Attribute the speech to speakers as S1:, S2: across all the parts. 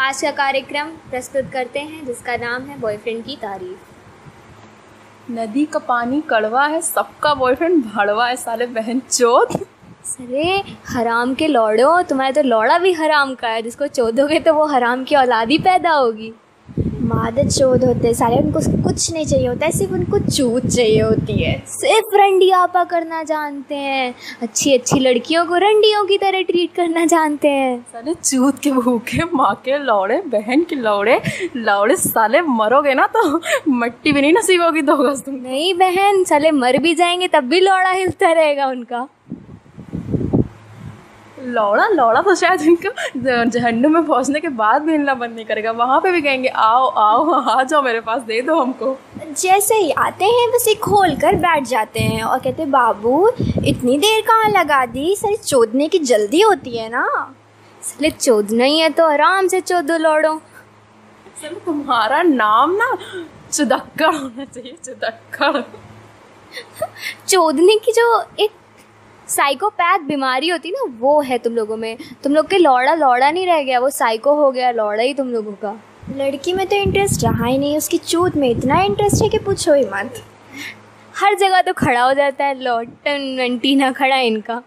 S1: आज का कार्यक्रम प्रस्तुत करते हैं जिसका नाम है बॉयफ्रेंड की तारीफ़।
S2: नदी का पानी कड़वा है सबका बॉयफ्रेंड भड़वा है साले बहन चोत
S1: सरे हराम के लौड़ो तुम्हारे तो लौड़ा भी हराम का है जिसको चोदोगे तो वो हराम की औलाद ही पैदा होगी।
S3: मादत चोद होते सारे उनको कुछ नहीं चाहिए होता है सिर्फ़ उनको चूत चाहिए होती है।
S1: सिर्फ़ रंडी आपा करना जानते हैं अच्छी अच्छी लड़कियों को रंडियों की तरह ट्रीट करना जानते हैं।
S2: साले चूत के भूखे माँ के लौड़े बहन के लौड़े लौड़े साले मरोगे ना तो मट्टी भी नहीं नसीब होगी दो गज तुम
S1: नहीं बहन साले मर भी जाएँगे तब भी लौड़ा हिलता रहेगा उनका।
S2: लौड़ा लौड़ा तो शायद इनको जहन्नुम में पहुँचने के बाद भी हिलना बंद नहीं करेगा। वहाँ पे भी कहेंगे आओ आओ आ जाओ मेरे पास दे दो हमको।
S3: जैसे ही आते हैं बस एक खोल कर बैठ जाते हैं और कहते बाबू इतनी देर कहाँ लगा दी? सर चोदने की जल्दी होती है ना?
S1: साले चोदना ही है तो आराम से चोदो लौड़ो।
S2: सर तुम्हारा नाम ना चुदक्कड़ होना चाहिए चुदक्का
S1: चोदने की जो एक साइकोपैथ बीमारी होती ना वो है तुम लोगों में। तुम लोग के लौड़ा लौड़ा नहीं रह गया वो साइको हो गया लौड़ा ही तुम लोगों का।
S3: लड़की में तो इंटरेस्ट रहा ही नहीं उसकी चूत में इतना इंटरेस्ट है कि पूछो ही मत।
S1: हर जगह तो खड़ा हो जाता है लौटन एंटीना खड़ा है इनका।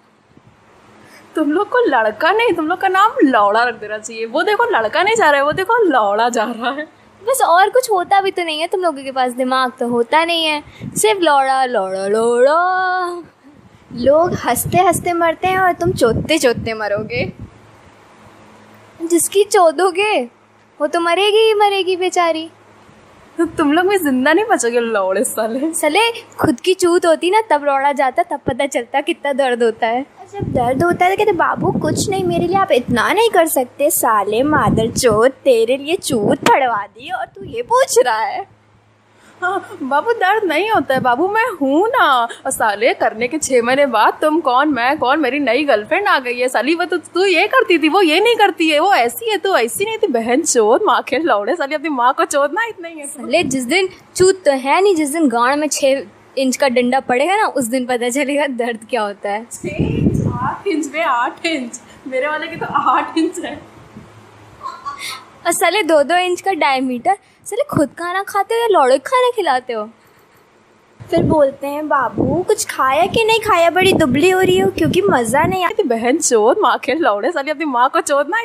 S2: तुम लोग को लड़का नहीं तुम लोग का नाम लौड़ा रख देना चाहिए। वो देखो लड़का नहीं जा रहा है वो देखो लौड़ा जा रहा है।
S1: बस और कुछ होता भी तो नहीं है तुम लोगों के पास दिमाग तो होता नहीं है। सिर्फ़ लौड़ा लौड़ा लौड़ा।
S3: लोग हँसते हँसते मरते हैं और तुम चोतते चोतते मरोगे।
S1: जिसकी चोदोगे वो तो मरेगी ही मरेगी बेचारी।
S2: तो तुम लोग में ज़िंदा नहीं बचोगे लौड़े साले।
S1: सले खुद की चूत होती ना तब लौड़ा जाता तब पता चलता कितना दर्द होता है।
S3: जब दर्द होता है तो कहते बाबू कुछ नहीं मेरे लिए आप इतना नहीं कर सकते। साले मादर चोत तेरे लिए चूत फड़वा दी और तू ये पूछ रहा है
S2: हाँ। बाबू दर्द नहीं होता है। बाबू मैं हूँ ना। और साले करने के छः महीने बाद तुम कौन मैं कौन? मेरी नई गर्लफ्रेंड आ गई है। साली वो तो तू ये करती थी वो ये नहीं करती है। वो ऐसी है तू ऐसी नहीं थी। बहन चोद माँ के लौड़े। साली अपनी माँ को चोदना इतना ही है।
S1: साले जिस दिन चूत तो है नहीं जिस दिन गाँव में छः इंच का डंडा पड़ेगा ना उस दिन पता चलेगा दर्द क्या होता है।
S2: आठ इंच में आठ इंच। मेरे वाले के तो आठ इंच है।
S1: और साले दो दो इंच का डायमीटर साले खुद खाना खाते हो या लौड़े खाना खिलाते हो?
S3: फिर बोलते हैं, बाबू, कुछ खाया कि नहीं? खाया बड़ी दुबली हो रही हो, क्योंकि मज़ा नहीं
S2: आती बहन, चोर, माँ के लौड़े साली, अपनी माँ को चोदना